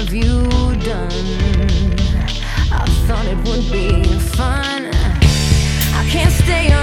have you done? I thought it would be fun. I can't stay on.